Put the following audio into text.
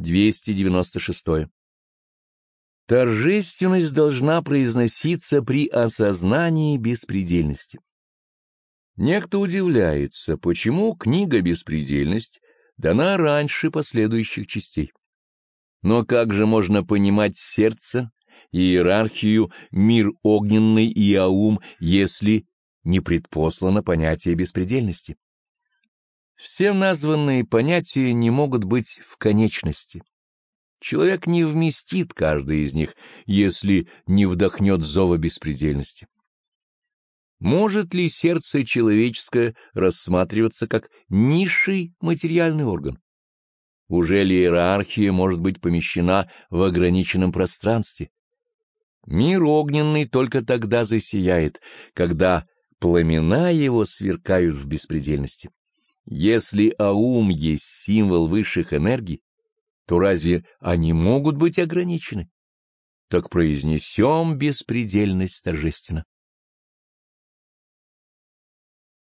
296. Торжественность должна произноситься при осознании беспредельности. Некто удивляется, почему книга «Беспредельность» дана раньше последующих частей. Но как же можно понимать сердце, иерархию, мир огненный и аум, если не предпослано понятие беспредельности? Все названные понятия не могут быть в конечности. Человек не вместит каждый из них, если не вдохнет зова беспредельности. Может ли сердце человеческое рассматриваться как низший материальный орган? Уже ли иерархия может быть помещена в ограниченном пространстве? Мир огненный только тогда засияет, когда пламена его сверкают в беспредельности. Если аум есть символ высших энергий, то разве они могут быть ограничены? Так произнесем беспредельность торжественно.